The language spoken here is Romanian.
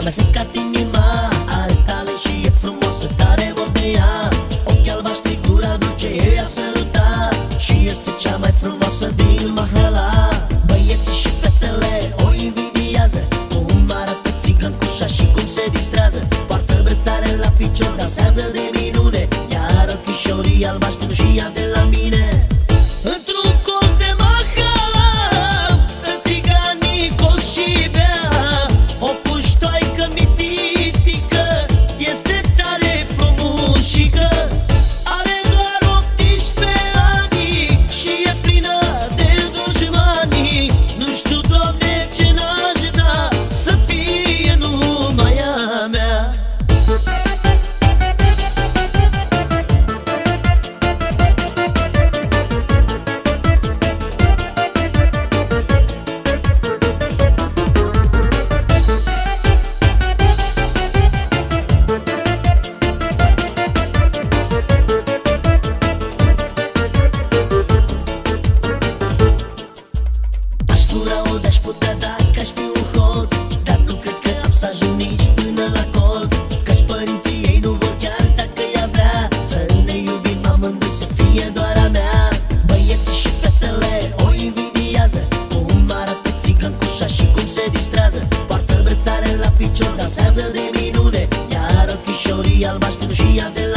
Că mi-a stricat inima ale tale și e frumosă, tare o de ea Ochii albaștri, gura dulce, e a săruta Și este cea mai frumoasă din Mahala Băieții și fetele o invidiază. Cum arată țigăncușa și cum se distrează. Poartă brățare la picior, dansează de Albaș, și de